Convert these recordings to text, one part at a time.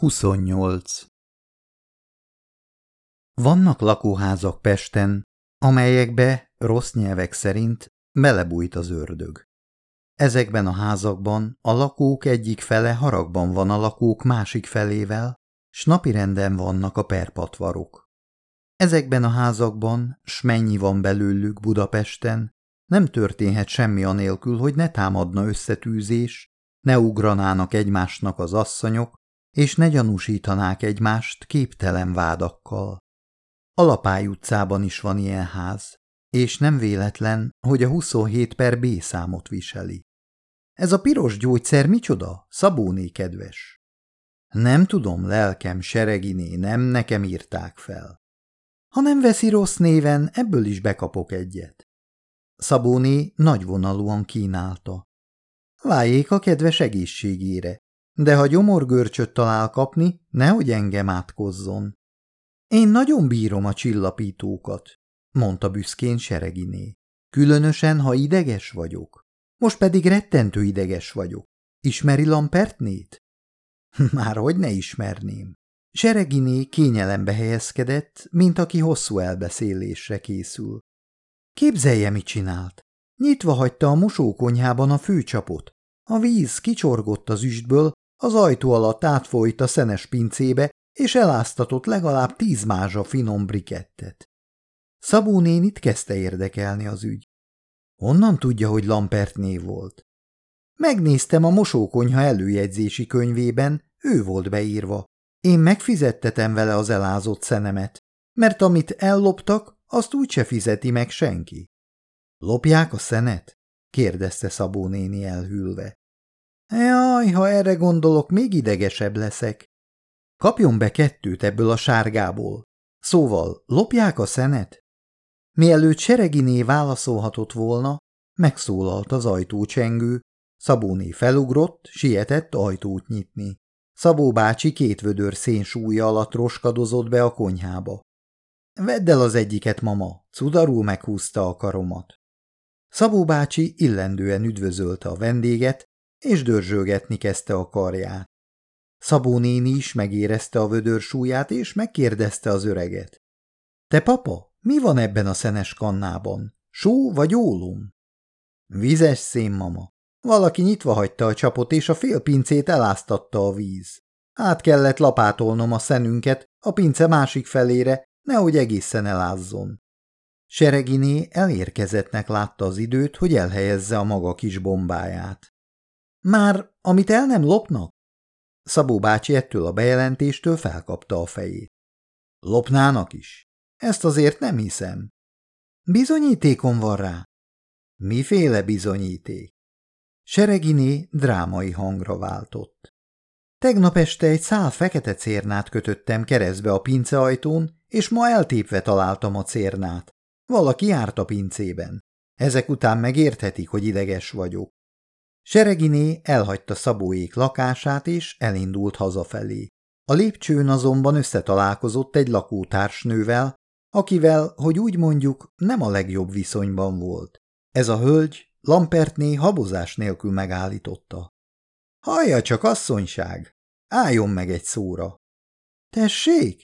28. Vannak lakóházak Pesten, amelyekbe, rossz nyelvek szerint, belebújt az ördög. Ezekben a házakban a lakók egyik fele haragban van a lakók másik felével, s napirenden vannak a perpatvarok. Ezekben a házakban, s mennyi van belőlük Budapesten, nem történhet semmi anélkül, hogy ne támadna összetűzés, ne ugranának egymásnak az asszonyok, és ne gyanúsítanák egymást képtelen vádakkal. A Lapály utcában is van ilyen ház, és nem véletlen, hogy a 27 per B számot viseli. Ez a piros gyógyszer micsoda, Szabóné kedves? Nem tudom, lelkem, sereginé, nem nekem írták fel. Ha nem veszi rossz néven, ebből is bekapok egyet. Szabóné nagyvonalúan kínálta. Váljék a kedves egészségére, de ha gyomorgörcsöt talál kapni, nehogy engem átkozzon. Én nagyon bírom a csillapítókat, mondta büszkén Sereginé. Különösen, ha ideges vagyok. Most pedig rettentő ideges vagyok. Ismeri Lampertnét? Már hogy ne ismerném. Sereginé kényelembe helyezkedett, mint aki hosszú elbeszélésre készül. Képzelje, mit csinált. Nyitva hagyta a mosókonyhában a főcsapot. A víz kicsorgott az üstből, az ajtó alatt átfolyt a szenes pincébe, és eláztatott legalább tíz mázsa finom brikettet. Szabó nénit kezdte érdekelni az ügy. Honnan tudja, hogy Lampert név volt? Megnéztem a mosókonyha előjegyzési könyvében, ő volt beírva. Én megfizettetem vele az elázott szenemet, mert amit elloptak, azt úgyse fizeti meg senki. Lopják a szenet? kérdezte Szabó néni elhűlve. Jaj, ha erre gondolok, még idegesebb leszek. Kapjon be kettőt ebből a sárgából. Szóval, lopják a szenet? Mielőtt Sereginé válaszolhatott volna, megszólalt az ajtócsengő, Szabóné felugrott, sietett ajtót nyitni. Szabó bácsi két vödör szénsúlya alatt roskadozott be a konyhába. Vedd el az egyiket, mama, cudarul meghúzta a karomat. Szabó bácsi illendően üdvözölte a vendéget, és dörzsölgetni kezdte a karját. Szabó néni is megérezte a vödör súlyát, és megkérdezte az öreget. – Te papa, mi van ebben a szenes kannában? Só vagy ólum? – Vizes szén, mama. Valaki nyitva hagyta a csapot, és a fél pincét eláztatta a víz. Át kellett lapátolnom a szenünket a pince másik felére, nehogy egészen elázzon. Sereginé elérkezettnek látta az időt, hogy elhelyezze a maga kis bombáját. Már amit el nem lopnak? Szabó bácsi ettől a bejelentéstől felkapta a fejét. Lopnának is? Ezt azért nem hiszem. Bizonyítékom van rá. Miféle bizonyíték? Sereginé drámai hangra váltott. Tegnap este egy szál fekete cérnát kötöttem keresztbe a pinceajtón, és ma eltépve találtam a cérnát. Valaki járt a pincében. Ezek után megérthetik, hogy ideges vagyok. Sereginé elhagyta Szabóék lakását, és elindult hazafelé. A lépcsőn azonban összetalálkozott egy lakótársnővel, akivel, hogy úgy mondjuk, nem a legjobb viszonyban volt. Ez a hölgy Lampertné habozás nélkül megállította. Hallja csak, asszonyság! Álljon meg egy szóra! Tessék!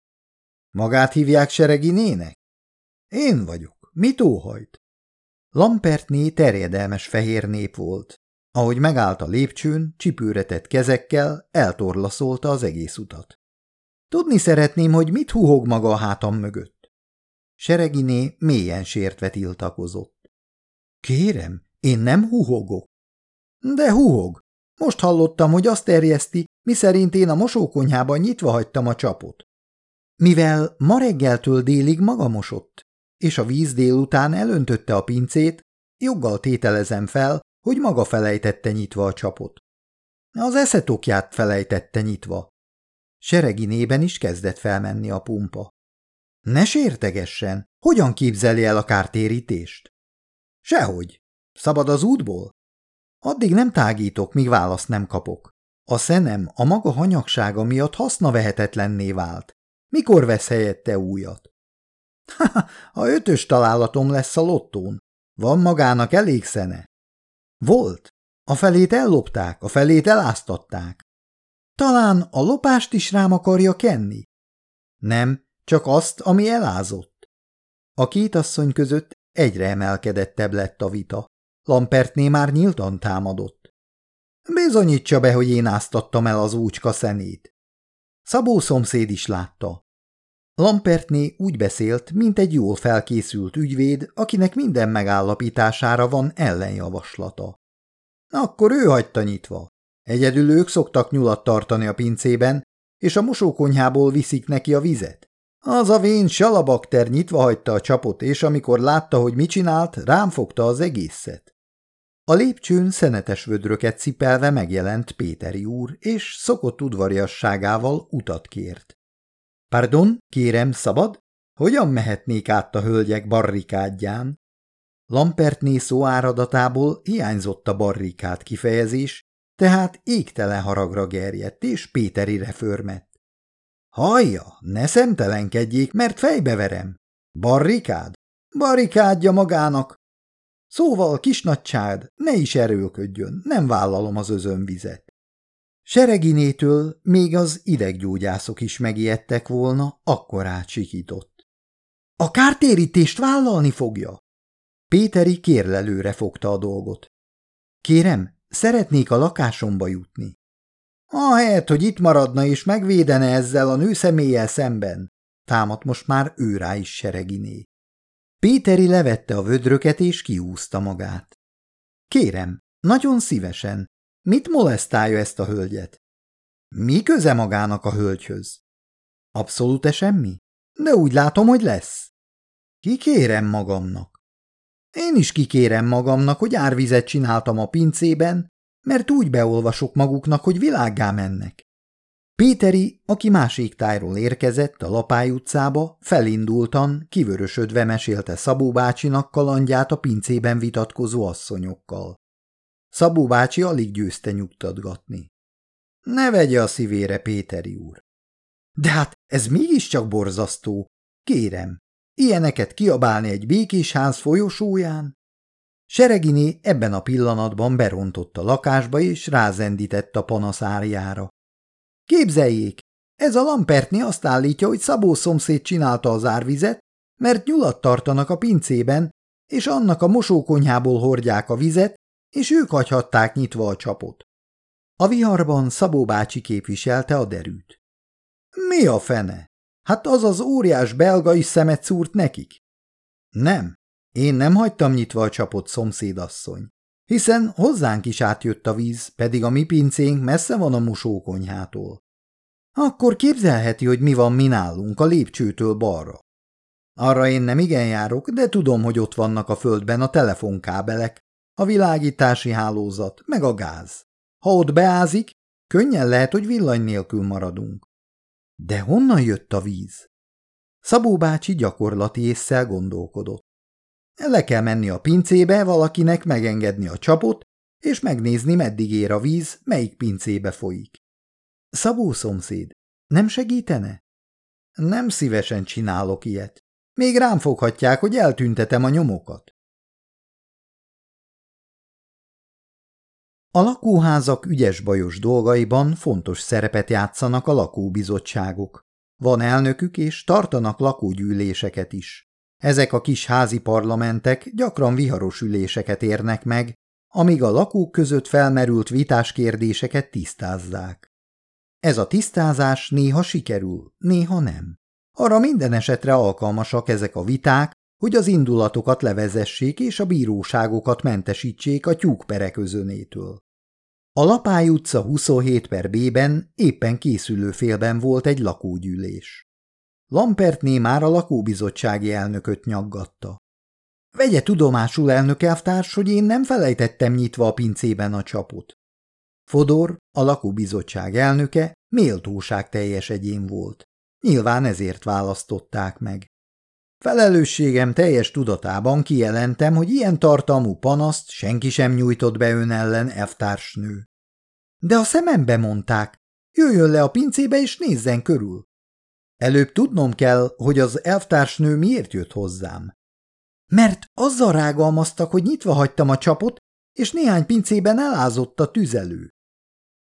Magát hívják Sereginének? Én vagyok. Mit óhajt? Lampertné terjedelmes fehér nép volt. Ahogy megállt a lépcsőn, csipőretett kezekkel eltorlaszolta az egész utat. Tudni szeretném, hogy mit huhog maga a hátam mögött. Sereginé mélyen sértve tiltakozott. Kérem, én nem huhogok. De huhog. Most hallottam, hogy azt terjeszti, miszerint én a mosókonyhában nyitva hagytam a csapot. Mivel ma reggeltől délig maga mosott, és a víz délután elöntötte a pincét, joggal tételezem fel, hogy maga felejtette nyitva a csapot. Az eszetokját felejtette nyitva. Sereginében is kezdett felmenni a pumpa. Ne sértegessen, hogyan képzeli el a kártérítést? Sehogy. Szabad az útból? Addig nem tágítok, míg választ nem kapok. A szenem a maga hanyagsága miatt hasznavehetetlenné vált. Mikor vesz helyette újat? Ha, ha ötös találatom lesz a lottón. Van magának elég szene. Volt. A felét ellopták, a felét eláztatták. Talán a lopást is rám akarja kenni? Nem, csak azt, ami elázott. A két asszony között egyre emelkedettebb lett a vita. Lampertné már nyíltan támadott. Bizonyítsa be, hogy én áztattam el az úcska szenét. Szabó szomszéd is látta. Lampertné úgy beszélt, mint egy jól felkészült ügyvéd, akinek minden megállapítására van ellenjavaslata. Akkor ő hagyta nyitva. Egyedül ők szoktak nyulat tartani a pincében, és a mosókonyhából viszik neki a vizet. Az a vén salabakter nyitva hagyta a csapot, és amikor látta, hogy mit csinált, rám fogta az egészet. A lépcsőn szenetes vödröket cipelve megjelent Péteri úr, és szokott udvariasságával utat kért. – Pardon, kérem, szabad? Hogyan mehetnék át a hölgyek barrikádján? Lampertné szó áradatából hiányzott a barrikát kifejezés, tehát égtelen haragra gerjedt, és Péterire förmett. Hallja, ne szemtelenkedjék, mert fejbeverem. Barrikád? Barrikádja magának. Szóval, kisnagycsád, ne is erőlködjön, nem vállalom az özönvizet. Sereginétől még az ideggyógyászok is megijedtek volna, akkor átsikított. A kártérítést vállalni fogja? Péteri kérlelőre fogta a dolgot. Kérem, szeretnék a lakásomba jutni. Ahelyett, hogy itt maradna és megvédene ezzel a nőszemélyel szemben, támadt most már ő rá is sereginé. Péteri levette a vödröket és kiúzta magát. Kérem, nagyon szívesen, mit molesztálja ezt a hölgyet? Mi köze magának a hölgyhöz? Abszolút semmi? De úgy látom, hogy lesz. Kikérem magamnak. Én is kikérem magamnak, hogy árvizet csináltam a pincében, mert úgy beolvasok maguknak, hogy világgá mennek. Péteri, aki másik tájról érkezett a Lapály utcába, felindultan, kivörösödve mesélte Szabó bácsinak kalandját a pincében vitatkozó asszonyokkal. Szabó bácsi alig győzte nyugtatgatni. Ne vegye a szívére, Péteri úr. De hát ez mégiscsak borzasztó. Kérem, ilyeneket kiabálni egy békés ház folyosóján? Sereginé ebben a pillanatban berontott a lakásba és rázendített a panaszárjára. Képzeljék, ez a Lampertni azt állítja, hogy Szabó szomszéd csinálta az árvizet, mert nyulat tartanak a pincében, és annak a mosókonyhából hordják a vizet, és ők hagyhatták nyitva a csapot. A viharban Szabó bácsi képviselte a derűt. Mi a fene? Hát az az óriás belga is szemet szúrt nekik. Nem, én nem hagytam nyitva a csapot, szomszédasszony. Hiszen hozzánk is átjött a víz, pedig a mi pincénk messze van a mosókonyhától. Akkor képzelheti, hogy mi van mi nálunk a lépcsőtől balra. Arra én nem igen járok, de tudom, hogy ott vannak a földben a telefonkábelek, a világítási hálózat, meg a gáz. Ha ott beázik, könnyen lehet, hogy villany nélkül maradunk. De honnan jött a víz? Szabó bácsi gyakorlati észszel gondolkodott. Le kell menni a pincébe, valakinek megengedni a csapot, és megnézni, meddig ér a víz, melyik pincébe folyik. Szabó szomszéd, nem segítene? Nem szívesen csinálok ilyet. Még rám foghatják, hogy eltüntetem a nyomokat. A lakóházak ügyes-bajos dolgaiban fontos szerepet játszanak a lakóbizottságok. Van elnökük, és tartanak lakógyűléseket is. Ezek a kis házi parlamentek gyakran viharos üléseket érnek meg, amíg a lakók között felmerült vitás kérdéseket tisztázzák. Ez a tisztázás néha sikerül, néha nem. Arra minden esetre alkalmasak ezek a viták, hogy az indulatokat levezessék és a bíróságokat mentesítsék a tyúkperek özönétől. A Lapály utca 27 per B-ben éppen készülő félben volt egy lakógyűlés. Lampertné már a lakóbizottsági elnököt nyaggatta. Vegye tudomásul, elnök elvtárs, hogy én nem felejtettem nyitva a pincében a csapot. Fodor, a lakóbizottság elnöke, méltóság teljes egyén volt. Nyilván ezért választották meg. Felelősségem teljes tudatában kijelentem, hogy ilyen tartalmú panaszt senki sem nyújtott be ön ellen, elvtársnő. De a szemembe mondták, jöjjön le a pincébe és nézzen körül. Előbb tudnom kell, hogy az elvtársnő miért jött hozzám. Mert azzal rágalmaztak, hogy nyitva hagytam a csapot, és néhány pincében elázott a tüzelő.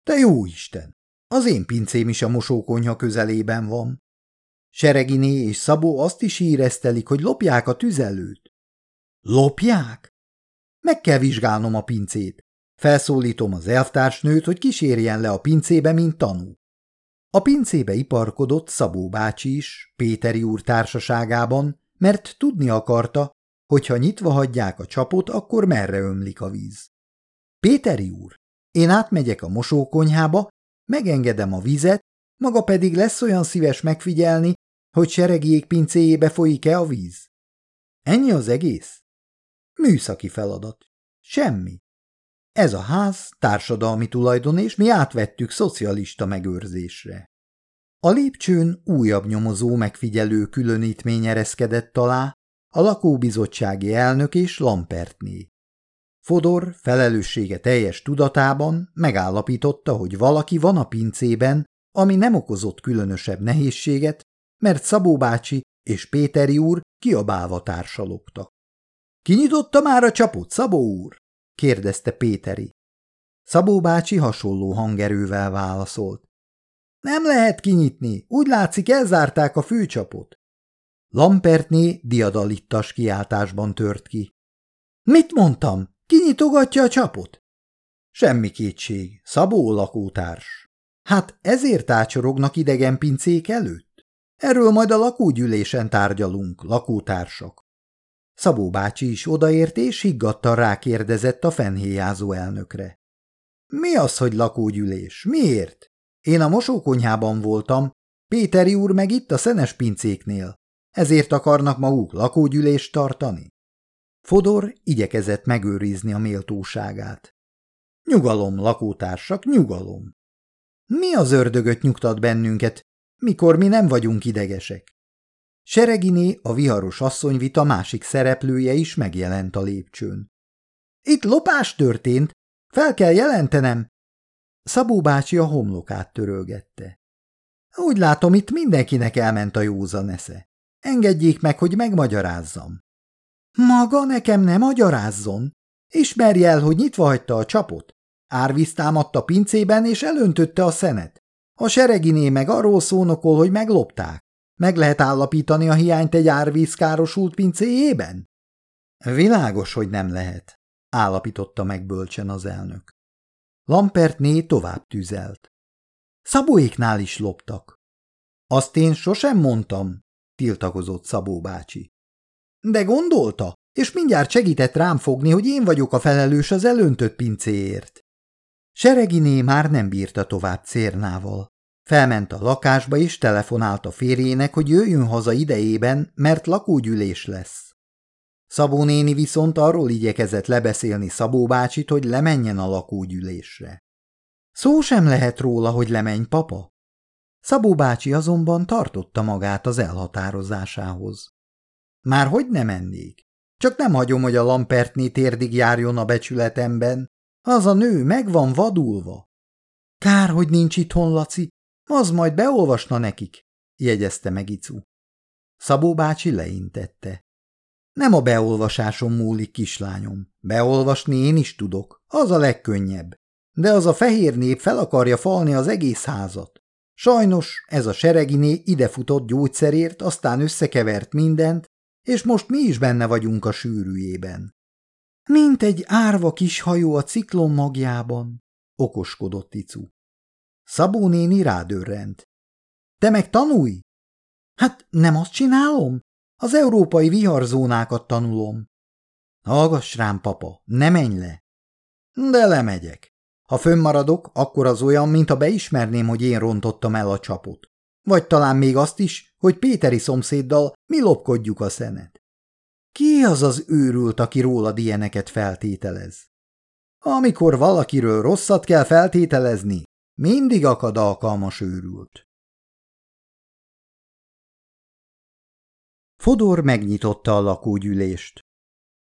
Te jó Isten! Az én pincém is a mosókonyha közelében van. Sereginé és Szabó azt is híreztelik, hogy lopják a tüzelőt. Lopják? Meg kell vizsgálnom a pincét. Felszólítom az elvtársnőt, hogy kísérjen le a pincébe, mint tanú. A pincébe iparkodott Szabó bácsi is, Péteri úr társaságában, mert tudni akarta, hogy ha nyitva hagyják a csapot, akkor merre ömlik a víz. Péteri úr, én átmegyek a mosókonyhába, megengedem a vizet, maga pedig lesz olyan szíves megfigyelni, hogy seregjék pincéjébe folyik-e a víz. Ennyi az egész? Műszaki feladat. Semmi. Ez a ház társadalmi tulajdon, és mi átvettük szocialista megőrzésre. A lépcsőn újabb nyomozó megfigyelő különítmény ereszkedett alá, a lakóbizottsági elnök és Lampertné. Fodor felelőssége teljes tudatában megállapította, hogy valaki van a pincében, ami nem okozott különösebb nehézséget, mert Szabó bácsi és Péteri úr kiabálva társalogtak. – Kinyitotta már a csapot, Szabó úr? – kérdezte Péteri. Szabó bácsi hasonló hangerővel válaszolt. – Nem lehet kinyitni, úgy látszik elzárták a főcsapot. Lampertné diadalittas kiáltásban tört ki. – Mit mondtam? Kinyitogatja a csapot? Semmi kétség, Szabó lakótárs. Hát ezért ácsorognak idegen pincék előtt? Erről majd a lakógyűlésen tárgyalunk, lakótársak. Szabó bácsi is odaért és higgadtan rákérdezett a fenhéjázó elnökre. Mi az, hogy lakógyűlés? Miért? Én a mosókonyhában voltam, Péteri úr meg itt a szenes pincéknél. Ezért akarnak maguk lakógyűlést tartani? Fodor igyekezett megőrizni a méltóságát. Nyugalom, lakótársak, nyugalom. Mi az ördögöt nyugtat bennünket, mikor mi nem vagyunk idegesek? Sereginé, a viharos asszonyvita másik szereplője is megjelent a lépcsőn. Itt lopás történt, fel kell jelentenem. Szabó bácsi a homlokát törölgette. Úgy látom, itt mindenkinek elment a józan esze. Engedjék meg, hogy megmagyarázzam. Maga nekem nem magyarázzon. Ismerje el, hogy nyitva hagyta a csapot. Árvíz támadt a pincében, és elöntötte a szenet. A sereginé meg arról szónokol, hogy meglopták. Meg lehet állapítani a hiányt egy árvíz károsult pincéjében? Világos, hogy nem lehet, állapította meg bölcsen az elnök. Lampertné tovább tüzelt. Szabóéknál is loptak. Azt én sosem mondtam, tiltakozott Szabó bácsi. De gondolta, és mindjárt segített rám fogni, hogy én vagyok a felelős az elöntött pincéért. Sereginé már nem bírta tovább cérnával. Felment a lakásba és telefonált a férjének, hogy jöjjön haza idejében, mert lakógyűlés lesz. Szabó néni viszont arról igyekezett lebeszélni Szabó bácsit, hogy lemenjen a lakógyűlésre. Szó sem lehet róla, hogy lemenj, papa. Szabó bácsi azonban tartotta magát az elhatározásához. Már hogy nem mennék? Csak nem hagyom, hogy a Lampertné térdig járjon a becsületemben. Az a nő meg van vadulva. Kár, hogy nincs itthon, Laci, az majd beolvasna nekik, jegyezte meg Icu. Szabó bácsi leintette. Nem a beolvasásom múlik, kislányom. Beolvasni én is tudok, az a legkönnyebb. De az a fehér nép fel akarja falni az egész házat. Sajnos ez a sereginé idefutott gyógyszerért, aztán összekevert mindent, és most mi is benne vagyunk a sűrűjében. Mint egy árva kis hajó a ciklon magjában, okoskodott Icu. Szabó néni rádörrent. Te meg tanulj! Hát nem azt csinálom? Az európai viharzónákat tanulom. Hallgass rám, papa, ne menj le. De lemegyek. Ha fönnmaradok, akkor az olyan, mintha beismerném, hogy én rontottam el a csapot. Vagy talán még azt is, hogy Péteri szomszéddal mi lopkodjuk a szenet. Ki az az őrült, aki rólad ilyeneket feltételez? Amikor valakiről rosszat kell feltételezni, mindig akad alkalmas őrült. Fodor megnyitotta a lakógyűlést.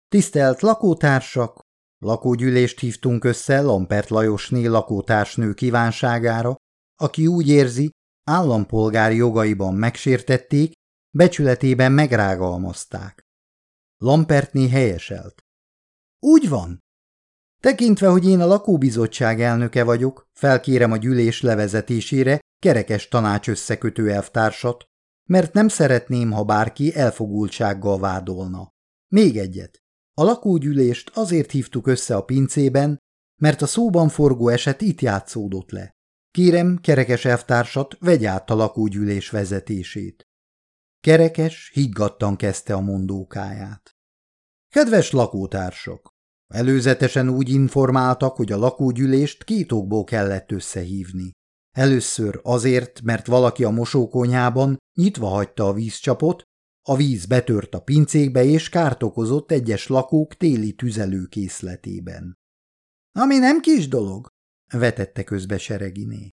Tisztelt lakótársak, lakógyűlést hívtunk össze Lampert Lajosné lakótársnő kívánságára, aki úgy érzi, állampolgári jogaiban megsértették, becsületében megrágalmazták. Lampertné helyeselt. Úgy van. Tekintve, hogy én a lakóbizottság elnöke vagyok, felkérem a gyűlés levezetésére kerekes tanács összekötő elvtársat, mert nem szeretném, ha bárki elfogultsággal vádolna. Még egyet. A lakógyűlést azért hívtuk össze a pincében, mert a szóban forgó eset itt játszódott le. Kérem, kerekes elvtársat, vegy át a lakógyűlés vezetését. Kerekes higgadtan kezdte a mondókáját. Kedves lakótársak! Előzetesen úgy informáltak, hogy a lakógyűlést két okból kellett összehívni. Először azért, mert valaki a mosókonyában nyitva hagyta a vízcsapot, a víz betört a pincékbe és kárt okozott egyes lakók téli tüzelőkészletében. Ami nem kis dolog, vetette közbe Sereginé.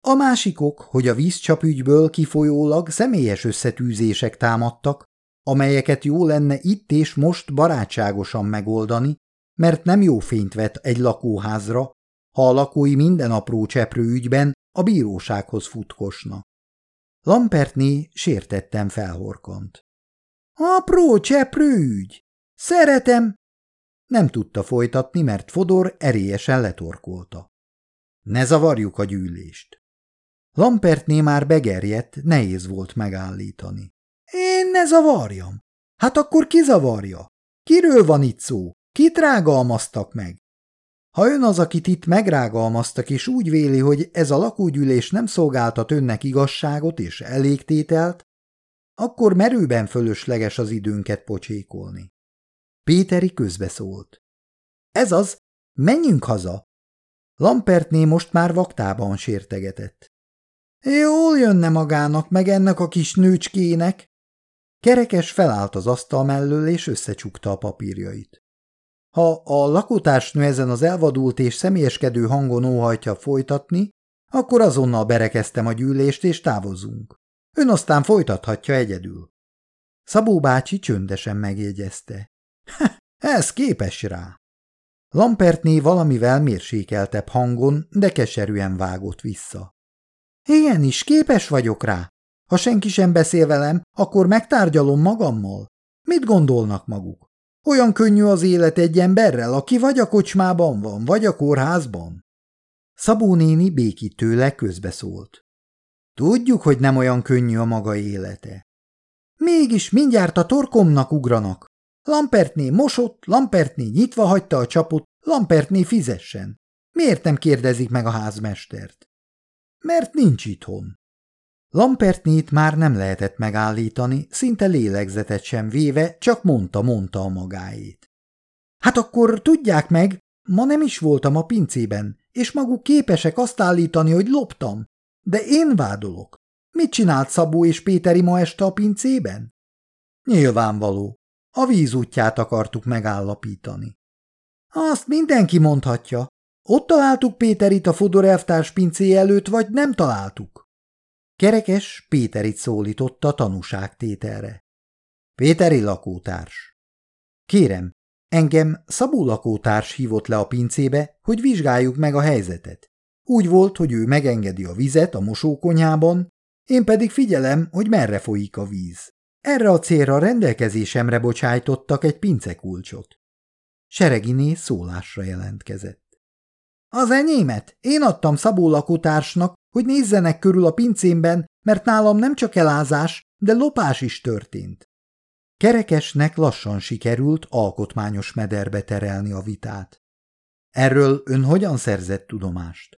A másikok, hogy a vízcsapügyből kifolyólag személyes összetűzések támadtak, amelyeket jó lenne itt és most barátságosan megoldani, mert nem jó fényt vet egy lakóházra, ha a lakói minden apró cseprő ügyben a bírósághoz futkosna. Lampertné sértettem felhorkant. Apró cseprő ügy! Szeretem! Nem tudta folytatni, mert Fodor erélyesen letorkolta. Ne zavarjuk a gyűlést. Lampertné már begerjedt, nehéz volt megállítani. Én ne zavarjam? Hát akkor ki zavarja? Kiről van itt szó? Kit rágalmaztak meg? Ha ön az, akit itt megrágalmaztak, és úgy véli, hogy ez a lakógyűlés nem szolgáltat önnek igazságot és elégtételt, akkor merőben fölösleges az időnket pocsékolni. Péteri közbeszólt. Ez az, menjünk haza! Lampertné most már vaktában sértegetett. Jól jönne magának meg ennek a kis nőcskének. Kerekes felállt az asztal mellől, és összecsukta a papírjait. Ha a lakótársnő ezen az elvadult és személyeskedő hangon óhajtja folytatni, akkor azonnal berekeztem a gyűlést, és távozunk. Ön aztán folytathatja egyedül. Szabó bácsi csöndesen megjegyezte. Ez képes rá. Lampertné valamivel mérsékeltebb hangon, de keserűen vágott vissza. Is képes vagyok rá. Ha senki sem beszél velem, akkor megtárgyalom magammal. Mit gondolnak maguk? Olyan könnyű az élet egy emberrel, aki vagy a kocsmában van, vagy a kórházban. Szabó néni békítőleg közbeszólt. Tudjuk, hogy nem olyan könnyű a maga élete. Mégis mindjárt a torkomnak ugranak. Lampertné mosott, Lampertné nyitva hagyta a csapot, Lampertné fizessen. Miért nem kérdezik meg a házmestert? Mert nincs itthon. Lampertnét már nem lehetett megállítani, szinte lélegzetet sem véve, csak mondta-mondta a magáét. Hát akkor tudják meg, ma nem is voltam a pincében, és maguk képesek azt állítani, hogy loptam. De én vádolok. Mit csinált Szabó és Péteri ma este a pincében? Nyilvánvaló. A víz útját akartuk megállapítani. Azt mindenki mondhatja. Ott találtuk Péterit a Fodor elvtárs pincé előtt, vagy nem találtuk? Kerekes Péterit szólította tanúságtételre. Péteri lakótárs. Kérem, engem Szabó lakótárs hívott le a pincébe, hogy vizsgáljuk meg a helyzetet. Úgy volt, hogy ő megengedi a vizet a mosókonyában, én pedig figyelem, hogy merre folyik a víz. Erre a célra rendelkezésemre bocsájtottak egy pincekulcsot. Sereginé szólásra jelentkezett. Az enyémet én adtam Szabó lakótársnak, hogy nézzenek körül a pincémben, mert nálam nem csak elázás, de lopás is történt. Kerekesnek lassan sikerült alkotmányos mederbe terelni a vitát. Erről ön hogyan szerzett tudomást?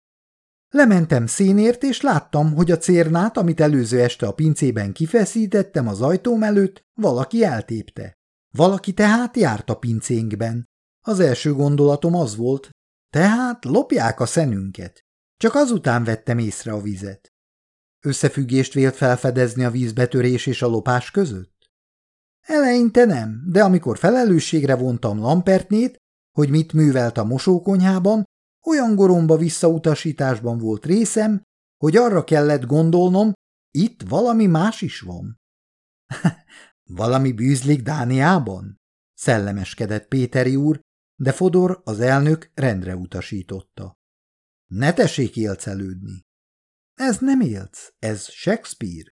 Lementem színért, és láttam, hogy a cérnát, amit előző este a pincében kifeszítettem az ajtóm előtt, valaki eltépte. Valaki tehát járt a pincénkben. Az első gondolatom az volt, tehát lopják a szenünket. Csak azután vettem észre a vizet. Összefüggést vélt felfedezni a vízbetörés és a lopás között? Eleinte nem, de amikor felelősségre vontam Lampertnét, hogy mit művelt a mosókonyhában, olyan goromba visszautasításban volt részem, hogy arra kellett gondolnom, itt valami más is van. valami bűzlik Dániában? Szellemeskedett Péteri úr, de Fodor, az elnök rendre utasította. Ne tessék élcelődni. Ez nem élc, ez Shakespeare.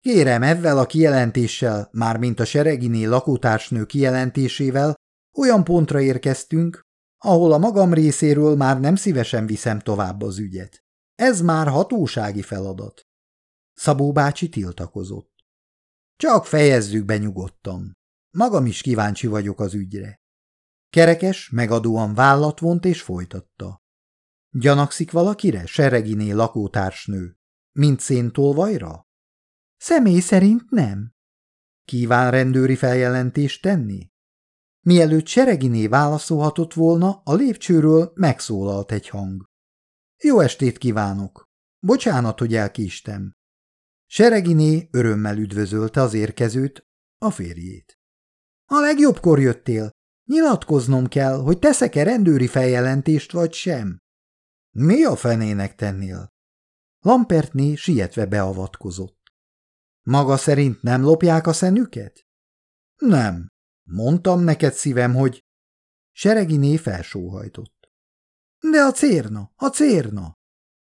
Kérem, ezzel a kijelentéssel, mármint a sereginé lakótársnő kijelentésével olyan pontra érkeztünk, ahol a magam részéről már nem szívesen viszem tovább az ügyet. Ez már hatósági feladat. Szabó bácsi tiltakozott. Csak fejezzük be nyugodtan. Magam is kíváncsi vagyok az ügyre. Kerekes megadóan vállat vont és folytatta. Gyanakszik valakire, sereginé lakótársnő, mint széntolvajra? Személy szerint nem. Kíván rendőri feljelentést tenni? Mielőtt Sereginé válaszolhatott volna, a lépcsőről megszólalt egy hang. Jó estét kívánok! Bocsánat, hogy elkéstem. Sereginé örömmel üdvözölte az érkezőt, a férjét. A legjobbkor jöttél. Nyilatkoznom kell, hogy teszek-e rendőri feljelentést vagy sem. Mi a fenének tennél? Lampertné sietve beavatkozott. Maga szerint nem lopják a szenüket? Nem. Mondtam neked szívem, hogy... Sereginé felsóhajtott. De a cérna, a cérna!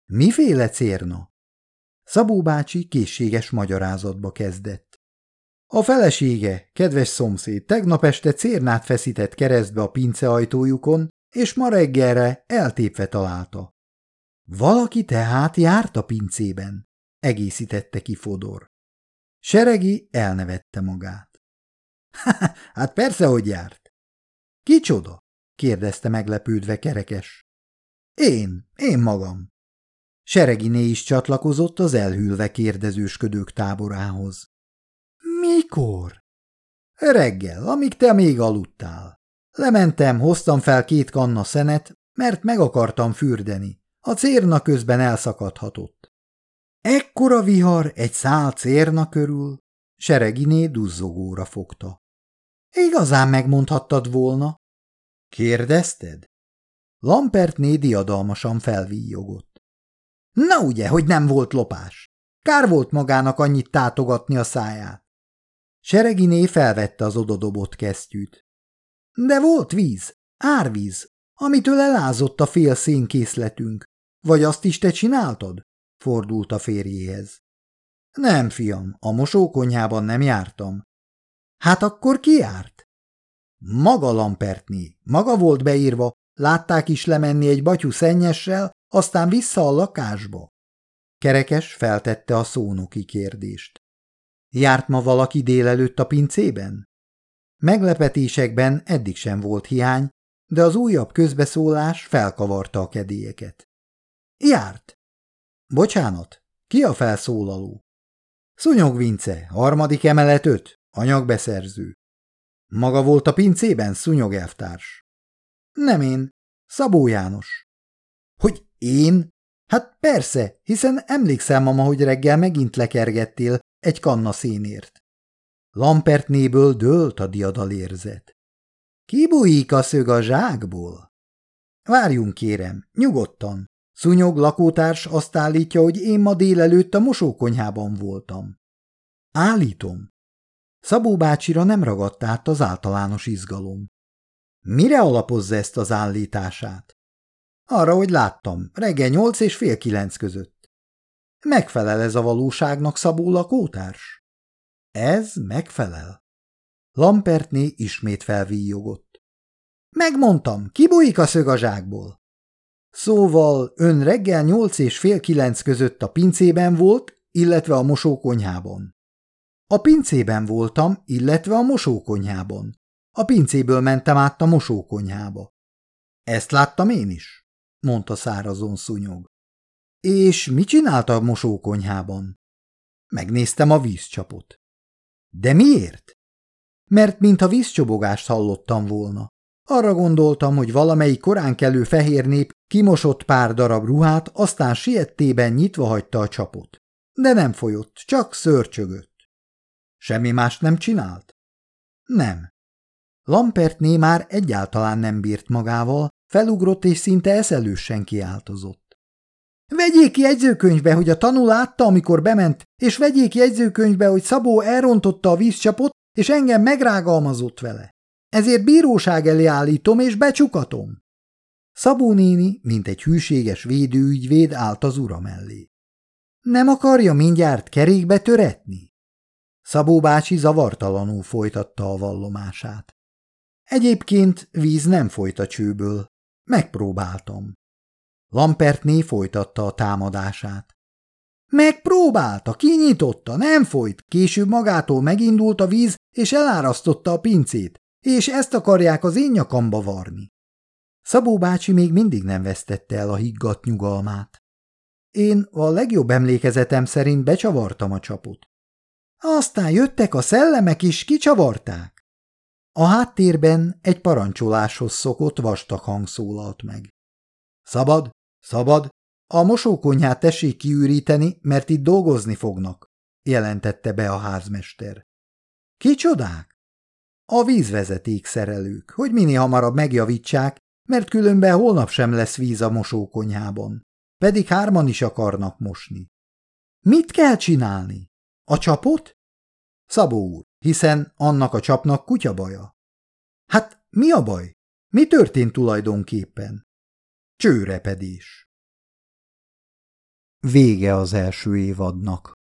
Miféle cérna? Szabó bácsi készséges magyarázatba kezdett. A felesége, kedves szomszéd, tegnap este cérnát feszített keresztbe a pince ajtójukon, és ma reggelre eltépve találta. Valaki tehát járt a pincében, egészítette ki Fodor. Seregi elnevette magát. – Hát persze, hogy járt. – Kicsoda? – kérdezte meglepődve kerekes. – Én, én magam. Sereginé is csatlakozott az elhűlve kérdezősködők táborához. – Mikor? – Reggel, amíg te még aludtál. Lementem, hoztam fel két kanna szenet, mert meg akartam fürdeni. A cérna közben elszakadhatott. Ekkora vihar egy szál cérna körül, Sereginé duzzogóra fogta. Igazán megmondhattad volna. Kérdezted? Lampertné diadalmasan felvíjogott. Na ugye, hogy nem volt lopás. Kár volt magának annyit tátogatni a száját. Sereginé felvette az odadobott kesztyűt. De volt víz, árvíz, amitől elázott a fél szénkészletünk. Vagy azt is te csináltad? Fordult a férjéhez. Nem, fiam, a mosókonyhában nem jártam. Hát akkor ki járt? Maga Lampertné, maga volt beírva, látták is lemenni egy batyú szennyessel, aztán vissza a lakásba. Kerekes feltette a szónoki kérdést. Járt ma valaki délelőtt a pincében? Meglepetésekben eddig sem volt hiány, de az újabb közbeszólás felkavarta a kedélyeket. Járt. Bocsánat, ki a felszólaló? Szúnyog Vince, harmadik emelet öt, anyagbeszerző. Maga volt a pincében, szúnyog elvtárs? Nem én, Szabó János. Hogy én? Hát persze, hiszen emlékszem, mama, hogy reggel megint lekergettél egy kanna szénért. Lampertnéből dőlt a diadalérzet. Kibújik a szög a zsákból? Várjunk, kérem, nyugodtan. Szúnyog lakótárs azt állítja, hogy én ma délelőtt a mosókonyhában voltam. Állítom. Szabó bácsira nem ragadt át az általános izgalom. Mire alapozza ezt az állítását? Arra, hogy láttam, reggel nyolc és fél kilenc között. Megfelel ez a valóságnak, Szabó lakótárs? Ez megfelel. Lampertné ismét felvíjogott. Megmondtam, kibújik a szög a zsákból. Szóval ön reggel nyolc és fél kilenc között a pincében volt, illetve a mosókonyhában. A pincében voltam, illetve a mosókonyhában. A pincéből mentem át a mosókonyhába. Ezt láttam én is, mondta szárazon szúnyog. És mit csinálta a mosókonyhában? Megnéztem a vízcsapot. De miért? Mert mintha vízcsobogást hallottam volna. Arra gondoltam, hogy valamelyik korán kelő fehér nép kimosott pár darab ruhát, aztán siettében nyitva hagyta a csapot. De nem folyott, csak szörcsögött. Semmi más nem csinált? Nem. Lampertné már egyáltalán nem bírt magával, felugrott és szinte eszelősen kiáltozott. Vegyék jegyzőkönyvbe, hogy a tanul látta, amikor bement, és vegyék jegyzőkönyvbe, hogy Szabó elrontotta a vízcsapot, és engem megrágalmazott vele. Ezért bíróság elé állítom és becsukatom. Szabó néni, mint egy hűséges védőügyvéd állt az ura mellé. Nem akarja mindjárt kerékbe töretni? Szabó bácsi zavartalanul folytatta a vallomását. Egyébként víz nem folyt a csőből. Megpróbáltam. Lampertné folytatta a támadását. Megpróbálta, kinyitotta, nem folyt, később magától megindult a víz, és elárasztotta a pincét, és ezt akarják az én nyakamba varni. Szabó bácsi még mindig nem vesztette el a higgadt nyugalmát. Én a legjobb emlékezetem szerint becsavartam a csapot. Aztán jöttek a szellemek is, kicsavarták. A háttérben egy parancsoláshoz szokott vastag hang szólalt meg. Szabad, szabad, a mosókonyhát tessék kiüríteni, mert itt dolgozni fognak, jelentette be a házmester. Kicsodák? A vízvezeték szerelők, hogy minél hamarabb megjavítsák, mert különben holnap sem lesz víz a mosókonyhában. Pedig hárman is akarnak mosni. Mit kell csinálni? A csapot? Szabó úr, hiszen annak a csapnak kutya baja. Hát mi a baj? Mi történt tulajdonképpen? Csőrepedés. Vége az első évadnak.